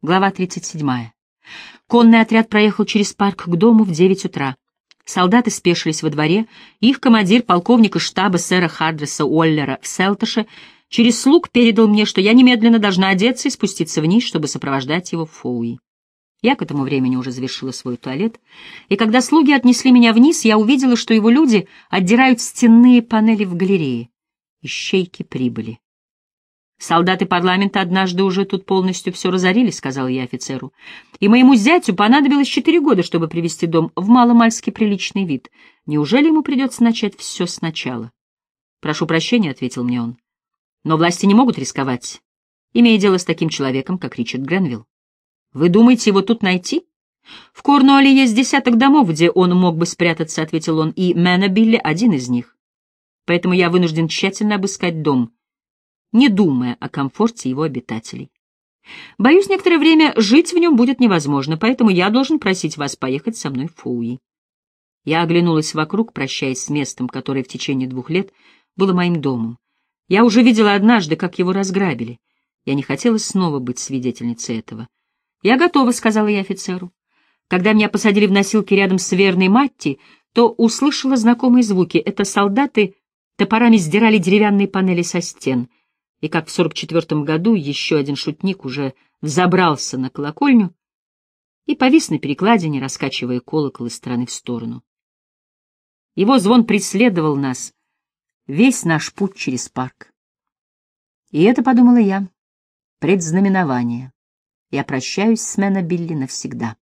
Глава 37. Конный отряд проехал через парк к дому в 9 утра. Солдаты спешились во дворе, их командир, полковник из штаба сэра Хардреса Уоллера в Селташе, через слуг передал мне, что я немедленно должна одеться и спуститься вниз, чтобы сопровождать его в Фоуи. Я к этому времени уже завершила свой туалет, и когда слуги отнесли меня вниз, я увидела, что его люди отдирают стенные панели в галерее. Ищейки прибыли. «Солдаты парламента однажды уже тут полностью все разорили», — сказал я офицеру. «И моему зятю понадобилось четыре года, чтобы привести дом в маломальски приличный вид. Неужели ему придется начать все сначала?» «Прошу прощения», — ответил мне он. «Но власти не могут рисковать, имея дело с таким человеком, как Ричард Гренвилл. Вы думаете его тут найти?» «В Корнуолле есть десяток домов, где он мог бы спрятаться», — ответил он, — «и Мэннабилли один из них. Поэтому я вынужден тщательно обыскать дом» не думая о комфорте его обитателей. Боюсь, некоторое время жить в нем будет невозможно, поэтому я должен просить вас поехать со мной в Фуи. Я оглянулась вокруг, прощаясь с местом, которое в течение двух лет было моим домом. Я уже видела однажды, как его разграбили. Я не хотела снова быть свидетельницей этого. «Я готова», — сказала я офицеру. Когда меня посадили в носилки рядом с верной Матти, то услышала знакомые звуки. Это солдаты топорами сдирали деревянные панели со стен — и как в сорок четвертом году еще один шутник уже взобрался на колокольню и повис на перекладине, раскачивая колокол из стороны в сторону. Его звон преследовал нас весь наш путь через парк. И это, подумала я, предзнаменование. Я прощаюсь с Мэна Билли навсегда.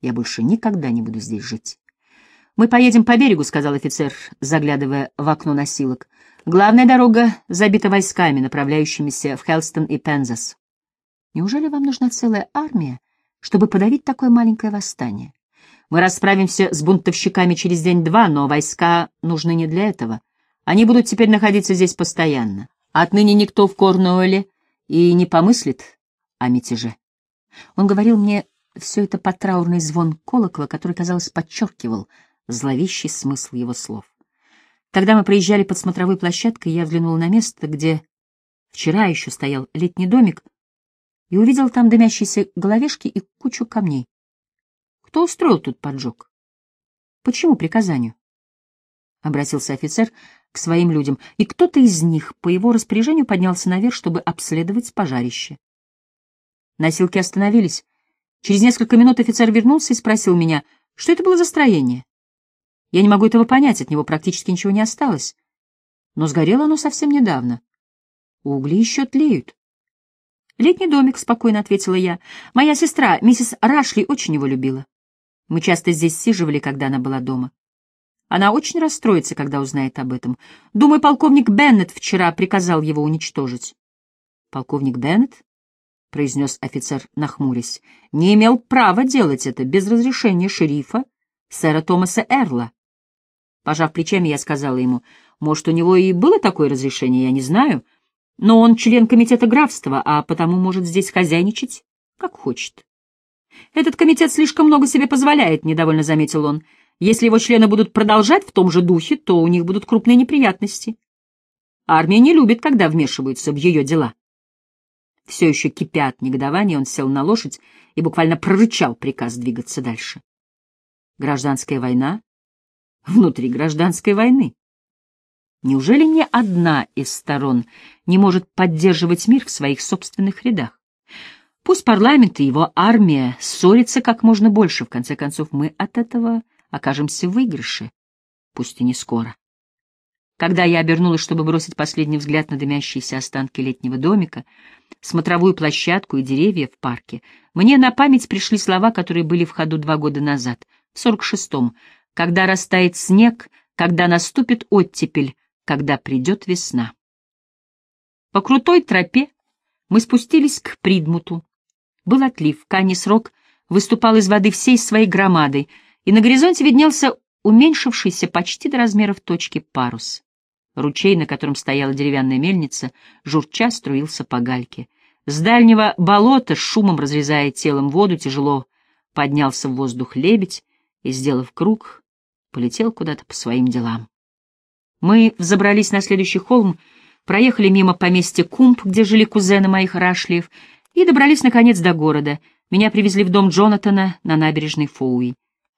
Я больше никогда не буду здесь жить. «Мы поедем по берегу», — сказал офицер, заглядывая в окно носилок. «Главная дорога забита войсками, направляющимися в Хелстон и Пензас. Неужели вам нужна целая армия, чтобы подавить такое маленькое восстание? Мы расправимся с бунтовщиками через день-два, но войска нужны не для этого. Они будут теперь находиться здесь постоянно. Отныне никто в Корнуэлле и не помыслит о мятеже». Он говорил мне все это под траурный звон колокола, который, казалось, подчеркивал — зловещий смысл его слов. Когда мы проезжали под смотровой площадкой, я взглянул на место, где вчера еще стоял летний домик, и увидел там дымящиеся головешки и кучу камней. Кто устроил тут поджог? Почему приказанию? Обратился офицер к своим людям, и кто-то из них по его распоряжению поднялся наверх, чтобы обследовать пожарище. Носилки остановились. Через несколько минут офицер вернулся и спросил меня, что это было за строение. Я не могу этого понять, от него практически ничего не осталось. Но сгорело оно совсем недавно. Угли еще тлеют. «Летний домик», — спокойно ответила я. «Моя сестра, миссис Рашли, очень его любила. Мы часто здесь сиживали, когда она была дома. Она очень расстроится, когда узнает об этом. Думаю, полковник Беннет вчера приказал его уничтожить». «Полковник Беннет?» — произнес офицер, нахмурясь. «Не имел права делать это без разрешения шерифа, сэра Томаса Эрла. Пожав плечами, я сказала ему, может, у него и было такое разрешение, я не знаю, но он член комитета графства, а потому может здесь хозяйничать, как хочет. Этот комитет слишком много себе позволяет, — недовольно заметил он. Если его члены будут продолжать в том же духе, то у них будут крупные неприятности. Армия не любит, когда вмешиваются в ее дела. Все еще кипя от негодования, он сел на лошадь и буквально прорычал приказ двигаться дальше. Гражданская война внутри гражданской войны. Неужели ни одна из сторон не может поддерживать мир в своих собственных рядах? Пусть парламент и его армия ссорятся как можно больше, в конце концов мы от этого окажемся в выигрыше, пусть и не скоро. Когда я обернулась, чтобы бросить последний взгляд на дымящиеся останки летнего домика, смотровую площадку и деревья в парке, мне на память пришли слова, которые были в ходу два года назад, в сорок шестом, когда растает снег, когда наступит оттепель, когда придет весна. По крутой тропе мы спустились к Придмуту. Был отлив, Канис Рок выступал из воды всей своей громадой, и на горизонте виднелся уменьшившийся почти до размеров точки парус. Ручей, на котором стояла деревянная мельница, журча струился по гальке. С дальнего болота, шумом разрезая телом воду, тяжело поднялся в воздух лебедь и, сделав круг, полетел куда-то по своим делам. Мы взобрались на следующий холм, проехали мимо поместья Кумп, где жили кузены моих Рашлиев, И добрались, наконец, до города. Меня привезли в дом Джонатана на набережной Фоуи.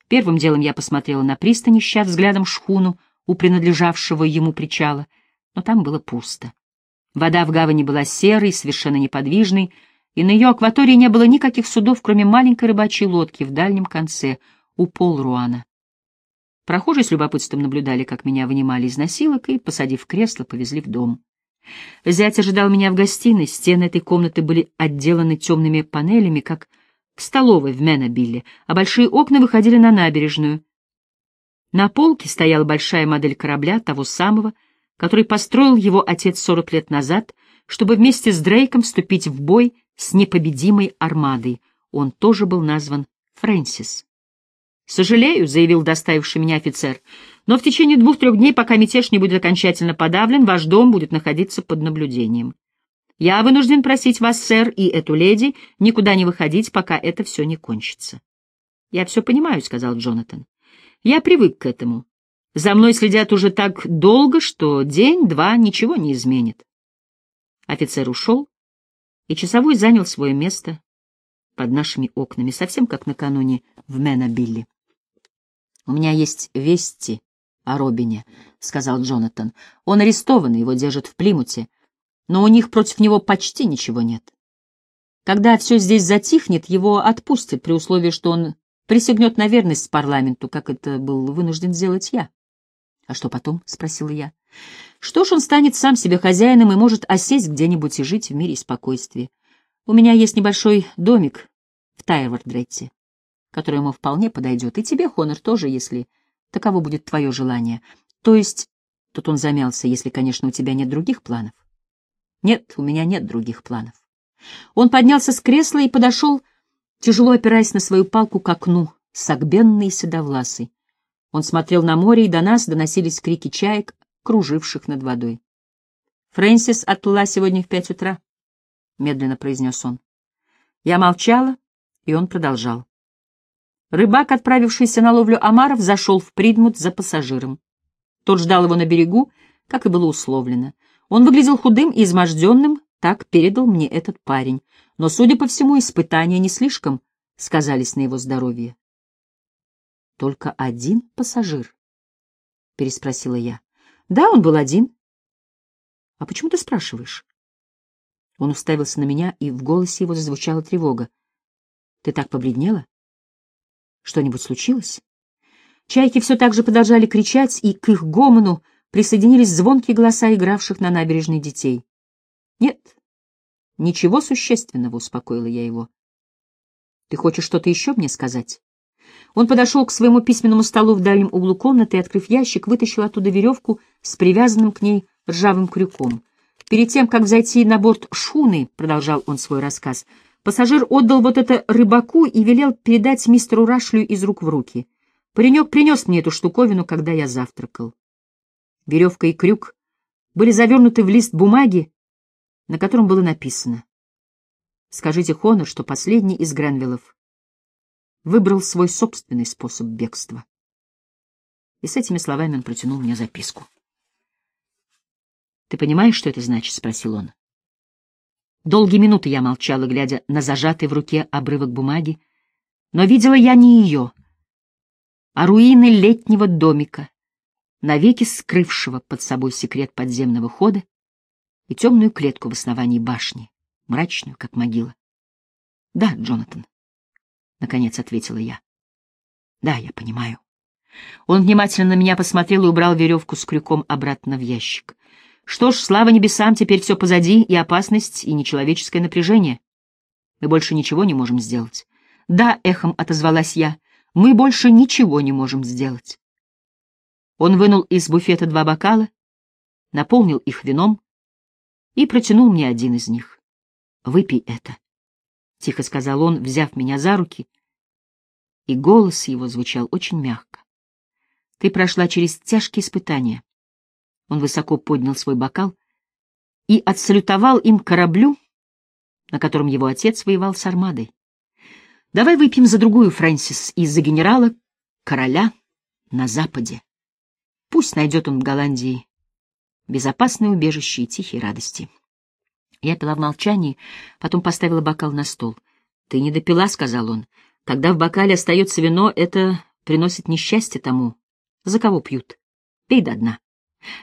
Первым делом я посмотрела на пристань, ища взглядом шхуну у принадлежавшего ему причала, но там было пусто. Вода в гавани была серой, совершенно неподвижной, и на ее акватории не было никаких судов, кроме маленькой рыбачьей лодки в дальнем конце, у Пол-Руана. Прохожие с любопытством наблюдали, как меня вынимали из носилок и, посадив кресло, повезли в дом. Зять ожидал меня в гостиной, стены этой комнаты были отделаны темными панелями, как в столовой в Менобилле, а большие окна выходили на набережную. На полке стояла большая модель корабля, того самого, который построил его отец сорок лет назад, чтобы вместе с Дрейком вступить в бой с непобедимой армадой. Он тоже был назван Фрэнсис. «Сожалею», — заявил доставивший меня офицер, — «но в течение двух-трех дней, пока мятеж не будет окончательно подавлен, ваш дом будет находиться под наблюдением. Я вынужден просить вас, сэр, и эту леди, никуда не выходить, пока это все не кончится». «Я все понимаю», — сказал Джонатан. «Я привык к этому. За мной следят уже так долго, что день-два ничего не изменит». Офицер ушел, и часовой занял свое место под нашими окнами, совсем как накануне в Менобилле. «У меня есть вести о Робине», — сказал Джонатан. «Он арестован, его держат в Плимуте, но у них против него почти ничего нет. Когда все здесь затихнет, его отпустят при условии, что он присягнет на верность парламенту, как это был вынужден сделать я». «А что потом?» — спросила я. «Что ж, он станет сам себе хозяином и может осесть где-нибудь и жить в мире и спокойствии. У меня есть небольшой домик в Тайвардретте который ему вполне подойдет, и тебе, Хонор, тоже, если таково будет твое желание. То есть, тут он замялся, если, конечно, у тебя нет других планов. Нет, у меня нет других планов. Он поднялся с кресла и подошел, тяжело опираясь на свою палку к окну, согбенный и седовласый. Он смотрел на море, и до нас доносились крики чаек, круживших над водой. «Фрэнсис отплыла сегодня в пять утра», — медленно произнес он. Я молчала, и он продолжал. Рыбак, отправившийся на ловлю омаров, зашел в Придмут за пассажиром. Тот ждал его на берегу, как и было условлено. Он выглядел худым и изможденным, так передал мне этот парень. Но, судя по всему, испытания не слишком сказались на его здоровье. «Только один пассажир?» — переспросила я. «Да, он был один». «А почему ты спрашиваешь?» Он уставился на меня, и в голосе его зазвучала тревога. «Ты так побледнела?» Что-нибудь случилось? Чайки все так же продолжали кричать, и к их гомону присоединились звонкие голоса игравших на набережной детей. «Нет, ничего существенного», — успокоила я его. «Ты хочешь что-то еще мне сказать?» Он подошел к своему письменному столу в дальнем углу комнаты и, открыв ящик, вытащил оттуда веревку с привязанным к ней ржавым крюком. Перед тем, как зайти на борт шхуны, — продолжал он свой рассказ, Пассажир отдал вот это рыбаку и велел передать мистеру Рашлю из рук в руки. Паренек принес мне эту штуковину, когда я завтракал. Веревка и крюк были завернуты в лист бумаги, на котором было написано. Скажите Хонор, что последний из Гренвиллов выбрал свой собственный способ бегства. И с этими словами он протянул мне записку. «Ты понимаешь, что это значит?» — спросил он. Долгие минуты я молчала, глядя на зажатый в руке обрывок бумаги, но видела я не ее, а руины летнего домика, навеки скрывшего под собой секрет подземного хода и темную клетку в основании башни, мрачную, как могила. — Да, Джонатан, — наконец ответила я. — Да, я понимаю. Он внимательно на меня посмотрел и убрал веревку с крюком обратно в ящик. Что ж, слава небесам, теперь все позади, и опасность, и нечеловеческое напряжение. Мы больше ничего не можем сделать. Да, эхом отозвалась я, мы больше ничего не можем сделать. Он вынул из буфета два бокала, наполнил их вином и протянул мне один из них. «Выпей это», — тихо сказал он, взяв меня за руки, и голос его звучал очень мягко. «Ты прошла через тяжкие испытания. Он высоко поднял свой бокал и отсалютовал им кораблю, на котором его отец воевал с армадой. Давай выпьем за другую, Фрэнсис, и за генерала, короля на Западе. Пусть найдет он в Голландии безопасное убежище и тихие радости. Я пила в молчании, потом поставила бокал на стол. «Ты не допила», — сказал он. «Когда в бокале остается вино, это приносит несчастье тому, за кого пьют. Пей до дна».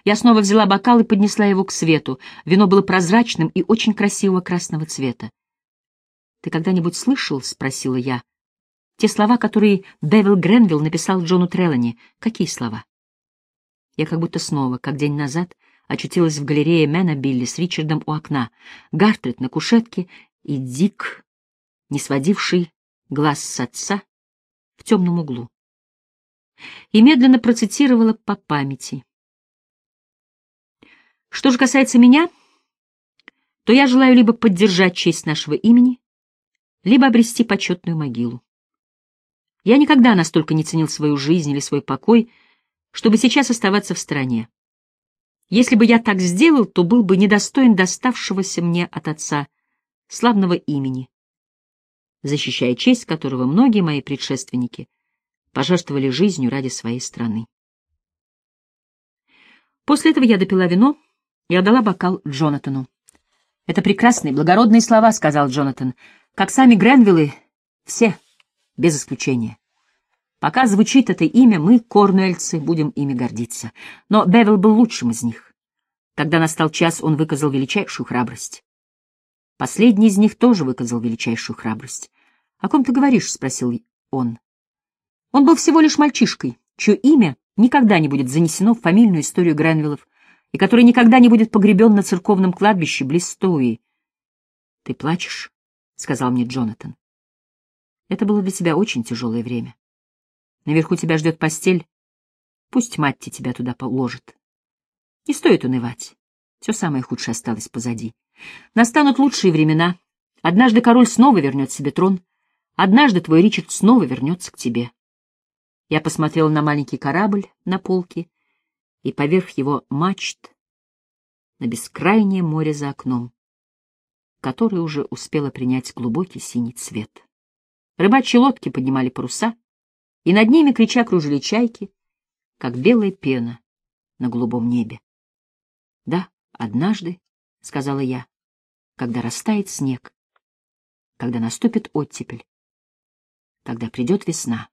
Я снова взяла бокал и поднесла его к свету. Вино было прозрачным и очень красивого красного цвета. «Ты когда-нибудь слышал?» — спросила я. «Те слова, которые Дэвил Гренвилл написал Джону Треллани. Какие слова?» Я как будто снова, как день назад, очутилась в галерее Мэна Билли с Ричардом у окна, Гартрид на кушетке и Дик, не сводивший глаз с отца, в темном углу. И медленно процитировала по памяти. Что же касается меня, то я желаю либо поддержать честь нашего имени, либо обрести почетную могилу. Я никогда настолько не ценил свою жизнь или свой покой, чтобы сейчас оставаться в стороне. Если бы я так сделал, то был бы недостоин доставшегося мне от отца славного имени, защищая честь которого многие мои предшественники пожертвовали жизнью ради своей страны. После этого я допила вино и отдала бокал Джонатану. «Это прекрасные, благородные слова», — сказал Джонатан, — «как сами Гренвиллы, все, без исключения. Пока звучит это имя, мы, корнуэльцы, будем ими гордиться. Но Бевил был лучшим из них. Когда настал час, он выказал величайшую храбрость. Последний из них тоже выказал величайшую храбрость. — О ком ты говоришь? — спросил он. Он был всего лишь мальчишкой, чье имя никогда не будет занесено в фамильную историю Гренвиллов и который никогда не будет погребен на церковном кладбище близ Стоуи. — Ты плачешь? — сказал мне Джонатан. — Это было для тебя очень тяжелое время. Наверху тебя ждет постель. Пусть мать тебя туда положит. Не стоит унывать. Все самое худшее осталось позади. Настанут лучшие времена. Однажды король снова вернет себе трон. Однажды твой Ричард снова вернется к тебе. Я посмотрел на маленький корабль на полке и поверх его мачт на бескрайнее море за окном, которое уже успело принять глубокий синий цвет. Рыбачьи лодки поднимали паруса, и над ними, крича, кружили чайки, как белая пена на голубом небе. Да, однажды, — сказала я, — когда растает снег, когда наступит оттепель, когда придет весна.